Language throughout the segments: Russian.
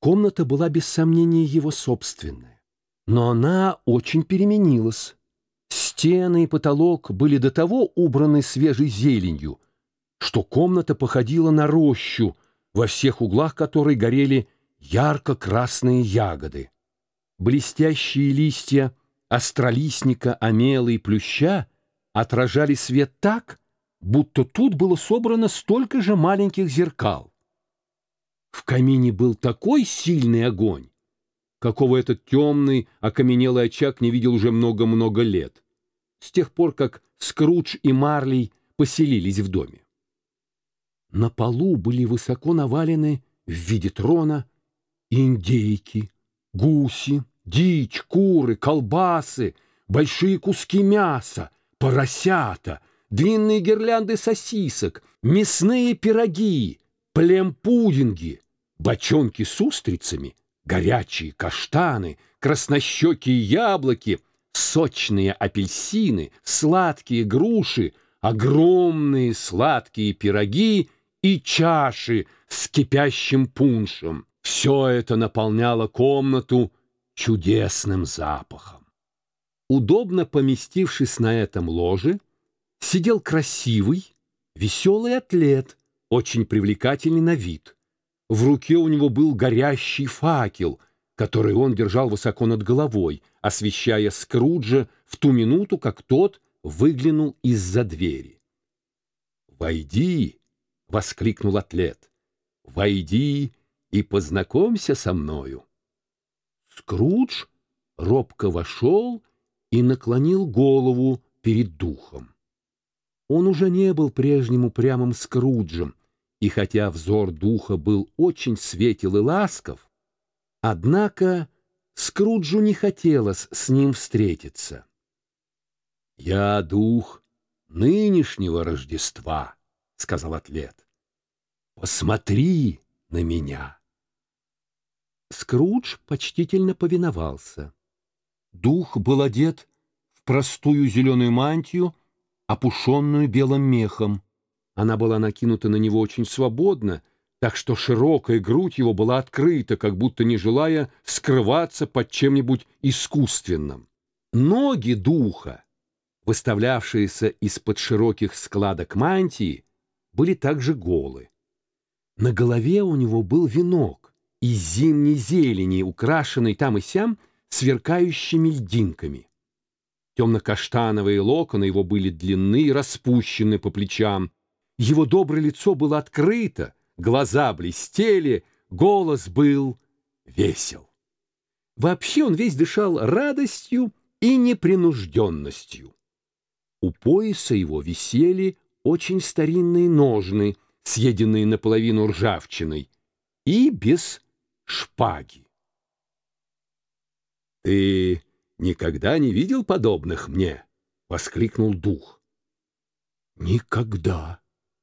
Комната была без сомнения его собственная, но она очень переменилась. Стены и потолок были до того убраны свежей зеленью, что комната походила на рощу, во всех углах которой горели ярко-красные ягоды. Блестящие листья остролистника, омела и плюща отражали свет так, будто тут было собрано столько же маленьких зеркал. В камине был такой сильный огонь, какого этот темный, окаменелый очаг не видел уже много-много лет, с тех пор, как Скрудж и Марлей поселились в доме. На полу были высоко навалены в виде трона индейки, гуси, дичь, куры, колбасы, большие куски мяса, поросята, длинные гирлянды сосисок, мясные пироги, плем-пудинги, бочонки с устрицами, горячие каштаны, краснощекие яблоки, сочные апельсины, сладкие груши, огромные сладкие пироги и чаши с кипящим пуншем. Все это наполняло комнату чудесным запахом. Удобно поместившись на этом ложе, сидел красивый, веселый атлет, очень привлекательный на вид — в руке у него был горящий факел, который он держал высоко над головой, освещая Скруджа в ту минуту, как тот выглянул из-за двери. «Войди!» — воскликнул атлет. «Войди и познакомься со мною». Скрудж робко вошел и наклонил голову перед духом. Он уже не был прежним упрямым Скруджем, и хотя взор духа был очень светел и ласков, однако Скруджу не хотелось с ним встретиться. «Я дух нынешнего Рождества», — сказал атлет. «Посмотри на меня». Скрудж почтительно повиновался. Дух был одет в простую зеленую мантию, опушенную белым мехом. Она была накинута на него очень свободно, так что широкая грудь его была открыта, как будто не желая скрываться под чем-нибудь искусственным. Ноги духа, выставлявшиеся из-под широких складок мантии, были также голы. На голове у него был венок из зимней зелени, украшенный там и сям сверкающими льдинками. Темно-каштановые локоны его были длинны и распущены по плечам, его доброе лицо было открыто, глаза блестели, голос был весел. Вообще он весь дышал радостью и непринужденностью. У пояса его висели очень старинные ножны, съеденные наполовину ржавчиной, и без шпаги. «Ты никогда не видел подобных мне?» — воскликнул дух. «Никогда»,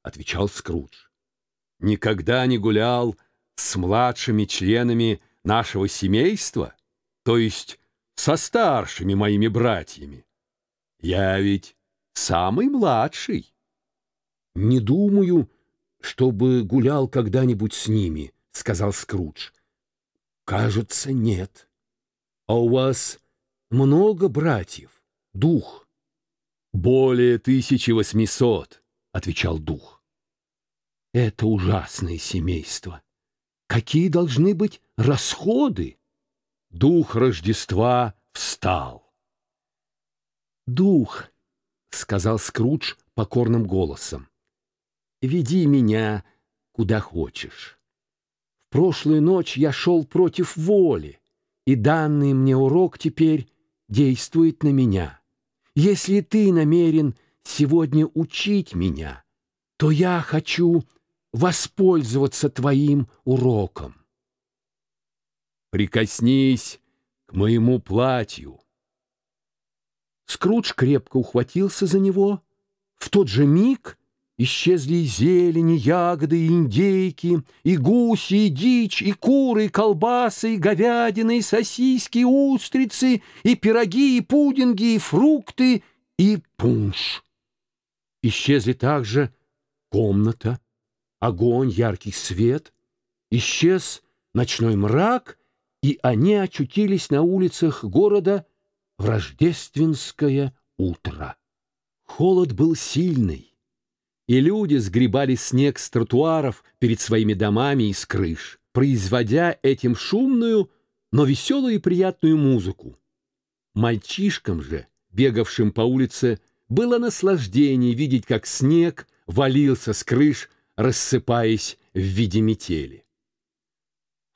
отвечал Скрудж. «Никогда не гулял с младшими членами нашего семейства, то есть со старшими моими братьями. Я ведь самый младший. Не думаю, чтобы гулял когда-нибудь с ними, — сказал Скрудж. Кажется, нет. А у вас много братьев, дух? Более тысячи восьмисот, — отвечал дух. Это ужасное семейство. Какие должны быть расходы? Дух Рождества встал. «Дух», — сказал Скрудж покорным голосом, — «веди меня куда хочешь. В прошлую ночь я шел против воли, и данный мне урок теперь действует на меня. Если ты намерен сегодня учить меня, то я хочу воспользоваться твоим уроком. Прикоснись к моему платью. Скрудж крепко ухватился за него. В тот же миг исчезли и зелени, ягоды, и индейки, и гуси, и дичь, и куры, и колбасы, и говядина, и сосиски, и устрицы, и пироги, и пудинги, и фрукты, и пунш. Исчезли также комната, огонь, яркий свет, исчез ночной мрак, и они очутились на улицах города в рождественское утро. Холод был сильный, и люди сгребали снег с тротуаров перед своими домами и с крыш, производя этим шумную, но веселую и приятную музыку. Мальчишкам же, бегавшим по улице, было наслаждение видеть, как снег валился с крыш, рассыпаясь в виде метели.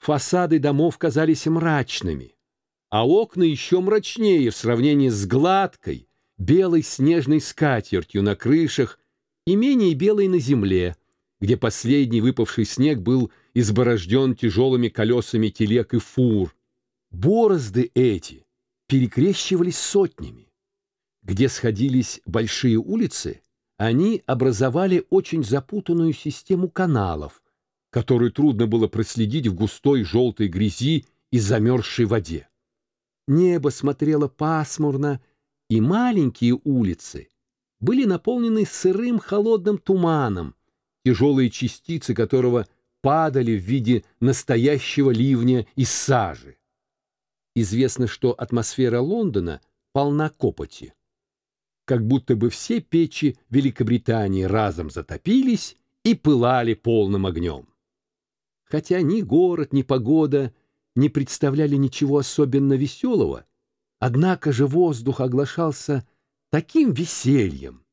Фасады домов казались мрачными, а окна еще мрачнее в сравнении с гладкой, белой снежной скатертью на крышах и менее белой на земле, где последний выпавший снег был изборожден тяжелыми колесами телег и фур. Борозды эти перекрещивались сотнями. Где сходились большие улицы, они образовали очень запутанную систему каналов, которую трудно было проследить в густой желтой грязи и замерзшей воде. Небо смотрело пасмурно, и маленькие улицы были наполнены сырым холодным туманом, тяжелые частицы которого падали в виде настоящего ливня из сажи. Известно, что атмосфера Лондона полна копоти. Как будто бы все печи Великобритании разом затопились и пылали полным огнем. Хотя ни город, ни погода не представляли ничего особенно веселого, однако же воздух оглашался таким весельем,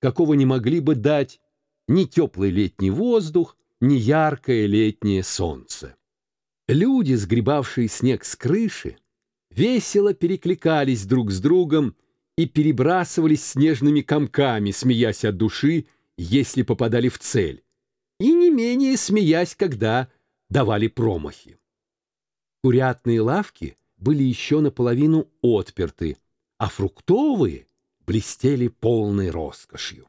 какого не могли бы дать ни теплый летний воздух, ни яркое летнее солнце. Люди, сгребавшие снег с крыши, весело перекликались друг с другом и перебрасывались снежными комками, смеясь от души, если попадали в цель, и не менее смеясь, когда давали промахи. Курятные лавки были еще наполовину отперты, а фруктовые блестели полной роскошью.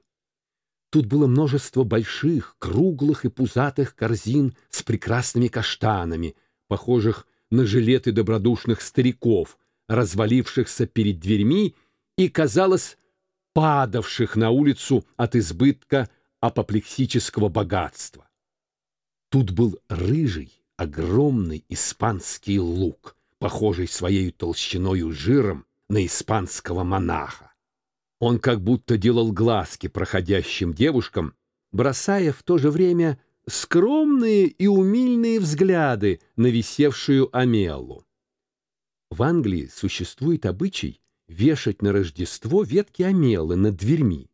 Тут было множество больших, круглых и пузатых корзин с прекрасными каштанами, похожих на жилеты добродушных стариков, развалившихся перед дверьми и, казалось, падавших на улицу от избытка апоплексического богатства. Тут был рыжий, огромный испанский лук, похожий своей толщиною жиром на испанского монаха. Он как будто делал глазки проходящим девушкам, бросая в то же время скромные и умильные взгляды на висевшую Амеллу. В Англии существует обычай вешать на Рождество ветки Амеллы над дверьми.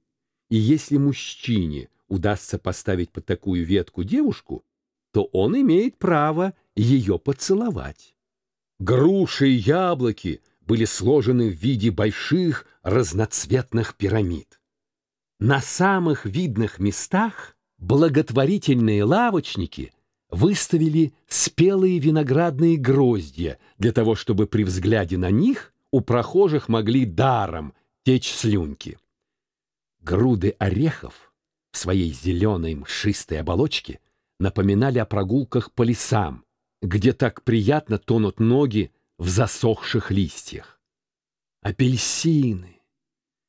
И если мужчине удастся поставить под такую ветку девушку, то он имеет право ее поцеловать. Груши и яблоки были сложены в виде больших разноцветных пирамид. На самых видных местах благотворительные лавочники выставили спелые виноградные гроздья для того, чтобы при взгляде на них у прохожих могли даром течь слюнки. Груды орехов в своей зеленой мшистой оболочке напоминали о прогулках по лесам, где так приятно тонут ноги в засохших листьях. Апельсины,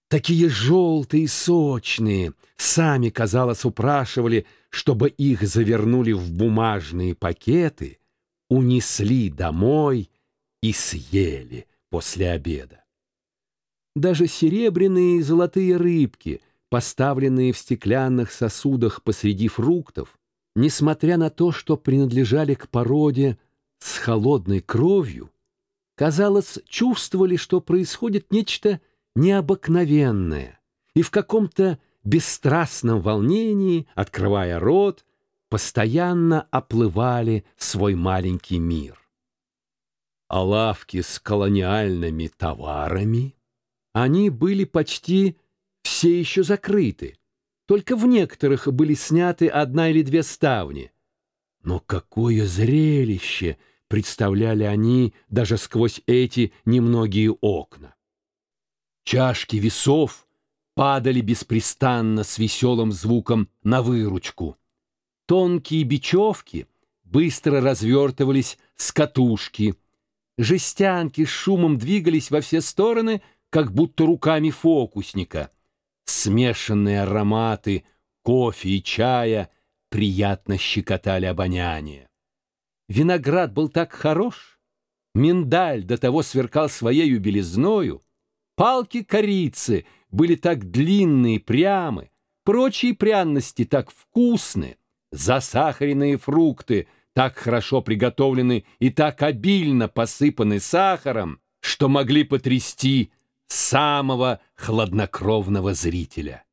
такие желтые и сочные, сами, казалось, упрашивали, чтобы их завернули в бумажные пакеты, унесли домой и съели после обеда. Даже серебряные и золотые рыбки, поставленные в стеклянных сосудах посреди фруктов, несмотря на то, что принадлежали к породе с холодной кровью, казалось, чувствовали, что происходит нечто необыкновенное, и в каком-то бесстрастном волнении, открывая рот, постоянно оплывали свой маленький мир. А лавки с колониальными товарами, они были почти все еще закрыты, только в некоторых были сняты одна или две ставни. Но какое зрелище представляли они даже сквозь эти немногие окна! Чашки весов падали беспрестанно с веселым звуком на выручку. Тонкие бечевки быстро развертывались с катушки. Жестянки с шумом двигались во все стороны, как будто руками фокусника. Смешанные ароматы кофе и чая приятно щекотали обоняние. виноград был так хорош, миндаль до того сверкал своею белизною, палки корицы были так длинные, прямы, прочие пряности так вкусны, засахаренные фрукты так хорошо приготовлены и так обильно посыпаны сахаром, что могли потрясти самого хладнокровного зрителя.